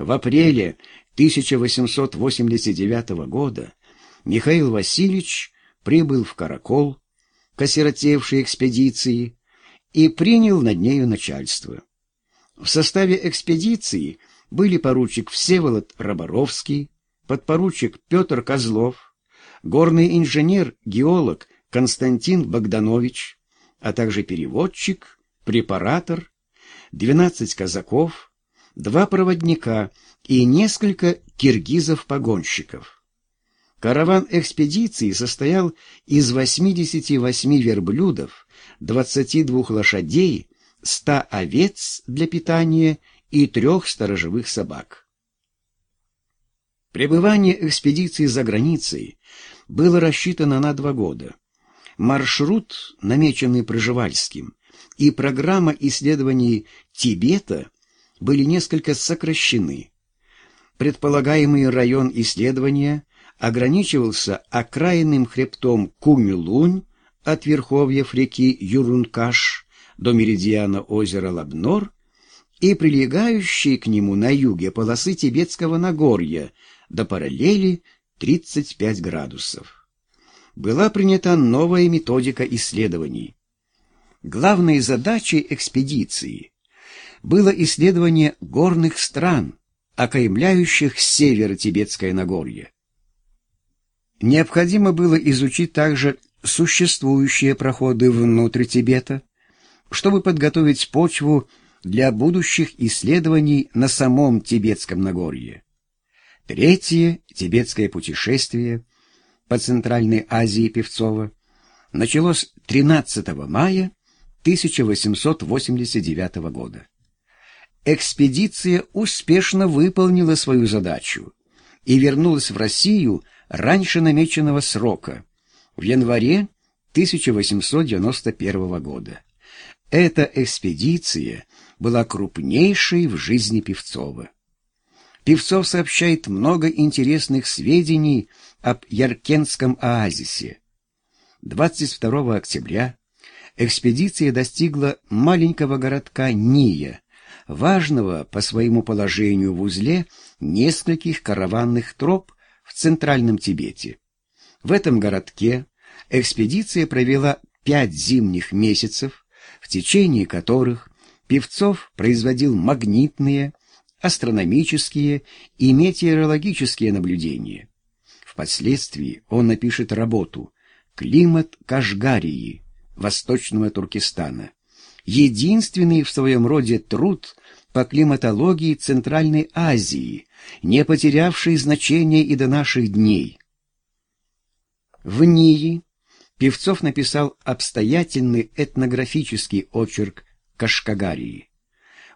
В апреле 1889 года Михаил Васильевич прибыл в Каракол к осиротевшей экспедиции и принял над нею начальство. В составе экспедиции были поручик Всеволод Роборовский, подпоручик Петр Козлов, горный инженер-геолог Константин Богданович, а также переводчик, препаратор, 12 казаков, два проводника и несколько киргизов-погонщиков. Караван экспедиции состоял из 88 верблюдов, 22 лошадей, 100 овец для питания и трех сторожевых собак. Пребывание экспедиции за границей было рассчитано на два года. Маршрут, намеченный Проживальским, и программа исследований Тибета были несколько сокращены. Предполагаемый район исследования ограничивался окраинным хребтом Кумилунь от верховьев реки Юрункаш до меридиана озера Лабнор и прилегающей к нему на юге полосы Тибетского Нагорья до параллели 35 градусов. Была принята новая методика исследований. Главной задачей экспедиции было исследование горных стран, окаймляющих северо-тибетское Нагорье. Необходимо было изучить также существующие проходы внутрь Тибета, чтобы подготовить почву для будущих исследований на самом Тибетском Нагорье. Третье тибетское путешествие по Центральной Азии Певцова началось 13 мая 1889 года. Экспедиция успешно выполнила свою задачу и вернулась в Россию раньше намеченного срока, в январе 1891 года. Эта экспедиция была крупнейшей в жизни Певцова. Певцов сообщает много интересных сведений об Яркентском оазисе. 22 октября экспедиция достигла маленького городка Ния, важного по своему положению в узле нескольких караванных троп в Центральном Тибете. В этом городке экспедиция провела пять зимних месяцев, в течение которых Певцов производил магнитные, астрономические и метеорологические наблюдения. Впоследствии он напишет работу «Климат Кашгарии» Восточного Туркестана, единственный в своем роде труд по климатологии Центральной Азии, не потерявший значения и до наших дней. В НИИ Певцов написал обстоятельный этнографический очерк Кашкагарии.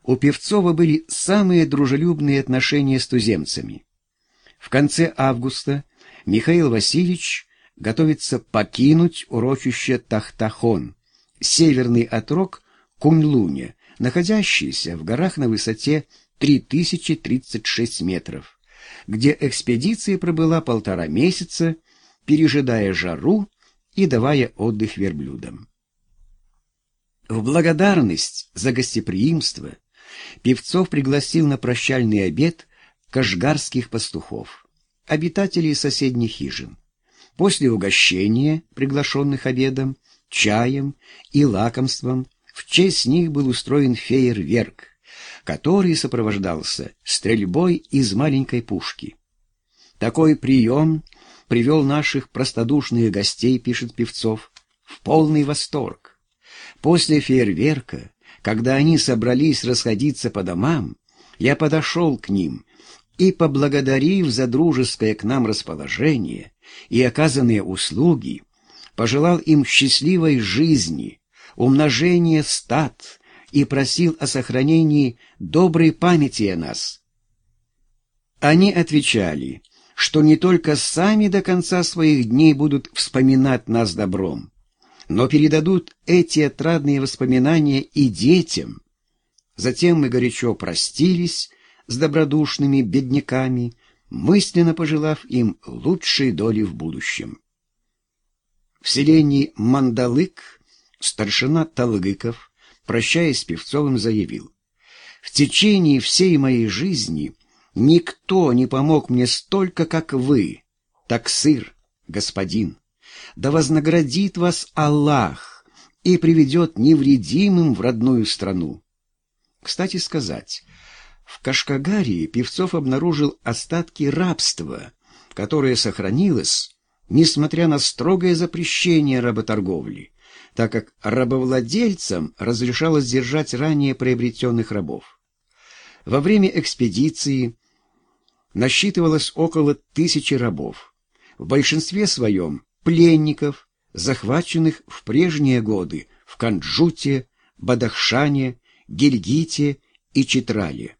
У Певцова были самые дружелюбные отношения с туземцами. В конце августа Михаил Васильевич готовится покинуть урочище Тахтахон, северный отрог Куньлуня, находящийся в горах на высоте 3036 метров, где экспедиция пробыла полтора месяца, пережидая жару и давая отдых верблюдам. В благодарность за гостеприимство Певцов пригласил на прощальный обед кашгарских пастухов, обитателей соседних хижин. После угощения, приглашенных обедом, чаем и лакомством, честь них был устроен фейерверк, который сопровождался стрельбой из маленькой пушки. Такой прием привел наших простодушных гостей, пишет Певцов, в полный восторг. После фейерверка, когда они собрались расходиться по домам, я подошел к ним и, поблагодарив за дружеское к нам расположение и оказанные услуги, пожелал им счастливой жизни, умножения стад и просил о сохранении доброй памяти о нас. Они отвечали, что не только сами до конца своих дней будут вспоминать нас добром, но передадут эти отрадные воспоминания и детям. Затем мы горячо простились с добродушными бедняками, мысленно пожелав им лучшей доли в будущем. В селении Мандалык старшина Талгыков, прощаясь с Певцовым, заявил, «В течение всей моей жизни Никто не помог мне столько, как вы. Таксыр, господин, да вознаградит вас Аллах и приведет невредимым в родную страну. Кстати сказать, в Кашкагарии Певцов обнаружил остатки рабства, которое сохранилось, несмотря на строгое запрещение работорговли, так как рабовладельцам разрешалось держать ранее приобретенных рабов. Во время экспедиции насчитывалось около тысячи рабов, в большинстве своем пленников, захваченных в прежние годы в Канджуте, Бадахшане, Гильгите и Читрале.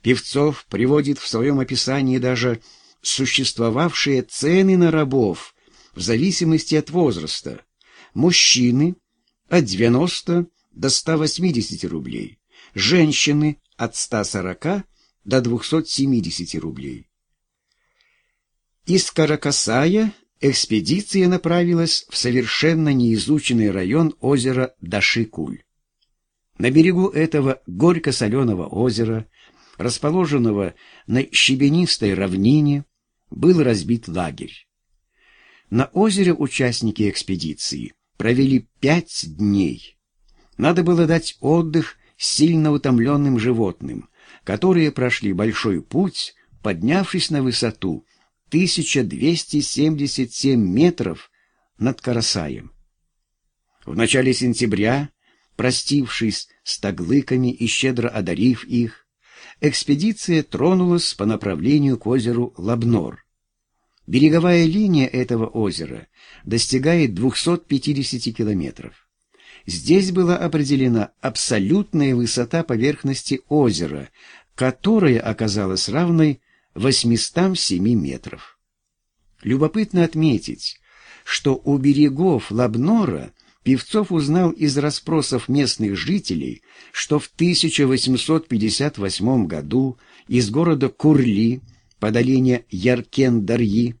Певцов приводит в своем описании даже существовавшие цены на рабов в зависимости от возраста. Мужчины от 90 до 180 рублей, женщины от 140 до 270 рублей. Из Каракасая экспедиция направилась в совершенно неизученный район озера Дашикуль. На берегу этого горько-соленого озера, расположенного на щебенистой равнине, был разбит лагерь. На озере участники экспедиции провели пять дней. Надо было дать отдых сильно утомленным животным, которые прошли большой путь, поднявшись на высоту 1277 метров над Карасаем. В начале сентября Простившись с таглыками и щедро одарив их, экспедиция тронулась по направлению к озеру Лабнор. Береговая линия этого озера достигает 250 километров. Здесь была определена абсолютная высота поверхности озера, которая оказалась равной 807 метров. Любопытно отметить, что у берегов Лабнора – Певцов узнал из расспросов местных жителей, что в 1858 году из города Курли, по долине Яркен-Дарьи,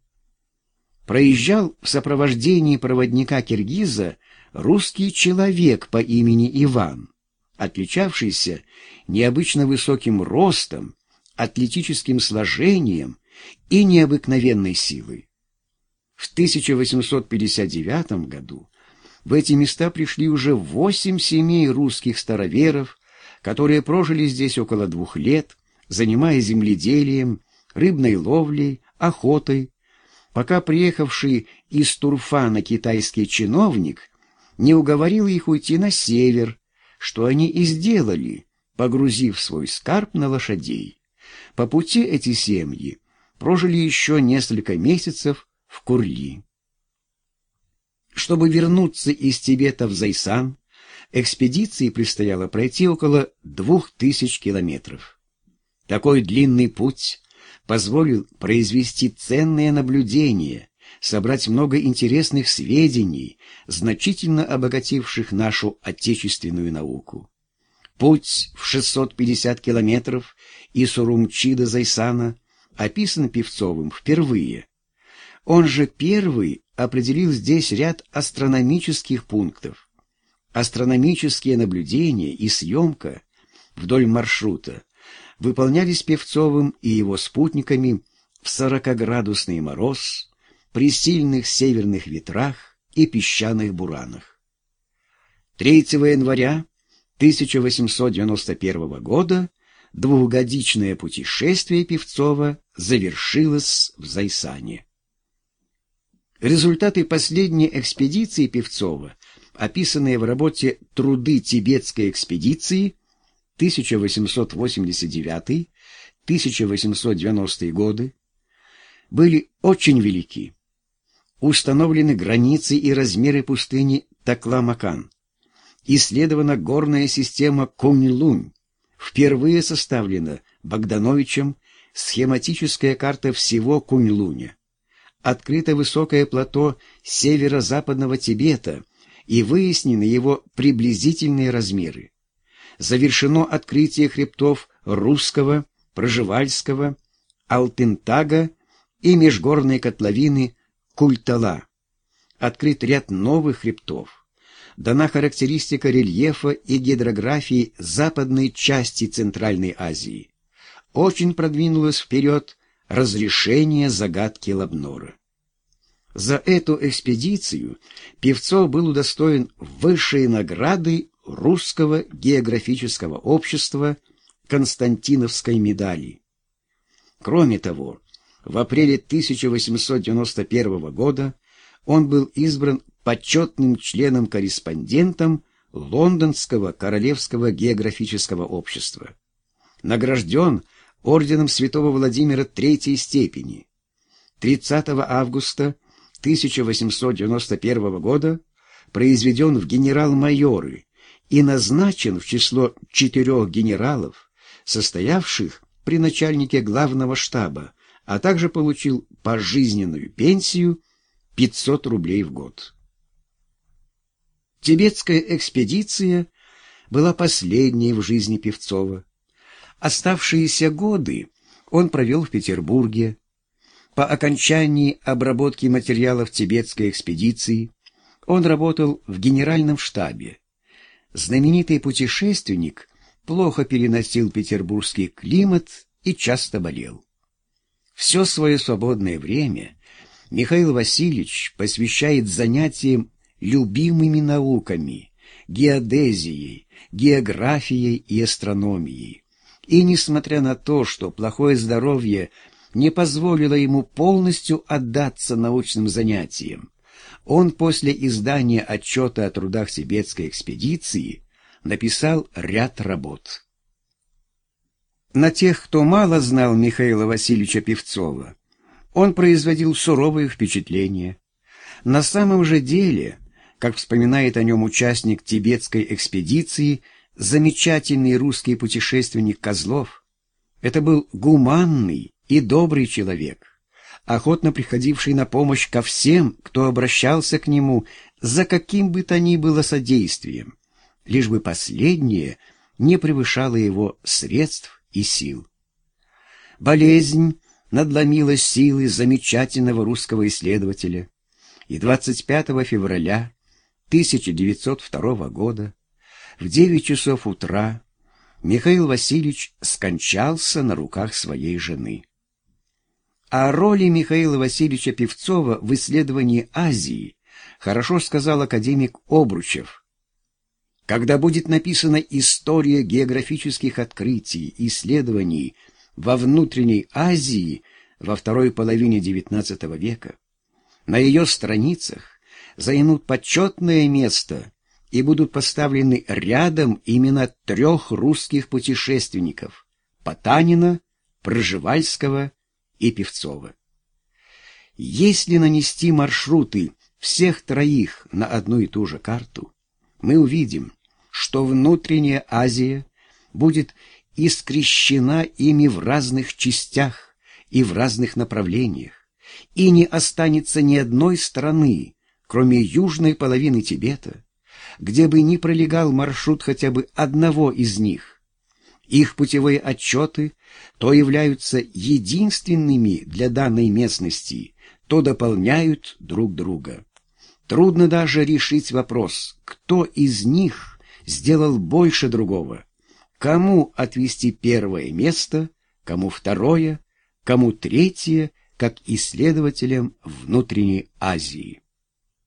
проезжал в сопровождении проводника киргиза русский человек по имени Иван, отличавшийся необычно высоким ростом, атлетическим сложением и необыкновенной силой. В 1859 году в эти места пришли уже восемь семей русских староверов, которые прожили здесь около двух лет, занимаясь земледелием, рыбной ловлей, охотой, пока приехавший из Турфана китайский чиновник не уговорил их уйти на север, что они и сделали, погрузив свой скарб на лошадей. По пути эти семьи прожили еще несколько месяцев в Курли. Чтобы вернуться из Тибета в Зайсан, экспедиции предстояло пройти около двух тысяч километров. Такой длинный путь позволил произвести ценные наблюдения, собрать много интересных сведений, значительно обогативших нашу отечественную науку. Путь в 650 километров из Урумчи до Зайсана описан Певцовым впервые. Он же первый определил здесь ряд астрономических пунктов. Астрономические наблюдения и съемка вдоль маршрута выполнялись Певцовым и его спутниками в 40-градусный мороз, при сильных северных ветрах и песчаных буранах. 3 января 1891 года двухгодичное путешествие Певцова завершилось в Зайсане. Результаты последней экспедиции Певцова, описанные в работе «Труды тибетской экспедиции» 1889-1890 годы, были очень велики. Установлены границы и размеры пустыни Такла-Макан. Исследована горная система Кунь-Лунь. Впервые составлена Богдановичем схематическая карта всего Кунь-Луня открыто высокое плато северо-западного Тибета и выяснены его приблизительные размеры. Завершено открытие хребтов Русского, Проживальского, Алтентага и межгорной котловины Культала. Открыт ряд новых хребтов. Дана характеристика рельефа и гидрографии западной части Центральной Азии. очень продвинулось вперед разрешение загадки Лабнора. За эту экспедицию Певцов был удостоен высшей награды Русского географического общества Константиновской медали. Кроме того, в апреле 1891 года он был избран почетным членом-корреспондентом Лондонского Королевского географического общества. Награжден орденом святого Владимира Третьей степени. 30 августа 1891 года произведен в генерал-майоры и назначен в число четырех генералов, состоявших при начальнике главного штаба, а также получил пожизненную пенсию 500 рублей в год. Тибетская экспедиция была последней в жизни Певцова. Оставшиеся годы он провел в Петербурге. По окончании обработки материалов тибетской экспедиции он работал в генеральном штабе. Знаменитый путешественник плохо переносил петербургский климат и часто болел. Все свое свободное время Михаил Васильевич посвящает занятиям любимыми науками, геодезией, географией и астрономией. И несмотря на то, что плохое здоровье не позволило ему полностью отдаться научным занятиям, он после издания отчета о трудах тибетской экспедиции написал ряд работ. На тех, кто мало знал Михаила Васильевича Певцова, он производил суровые впечатления. На самом же деле, как вспоминает о нем участник тибетской экспедиции, замечательный русский путешественник Козлов, это был гуманный и добрый человек, охотно приходивший на помощь ко всем, кто обращался к нему за каким бы то ни было содействием, лишь бы последнее не превышало его средств и сил. Болезнь надломила силы замечательного русского исследователя, и 25 февраля 1902 года в 9 часов утра Михаил Васильевич скончался на руках своей жены. О роли Михаила Васильевича Певцова в исследовании Азии хорошо сказал академик Обручев – когда будет написана история географических открытий, исследований во внутренней Азии во второй половине XIX века, на ее страницах займут почетное место и будут поставлены рядом имена трех русских путешественников – Потанина, Проживальского и Певцова. Если нанести маршруты всех троих на одну и ту же карту, мы увидим, что внутренняя Азия будет искрещена ими в разных частях и в разных направлениях, и не останется ни одной страны, кроме южной половины Тибета, где бы не пролегал маршрут хотя бы одного из них. Их путевые отчеты то являются единственными для данной местности, то дополняют друг друга. Трудно даже решить вопрос, кто из них сделал больше другого. Кому отвести первое место, кому второе, кому третье, как исследователям внутренней Азии.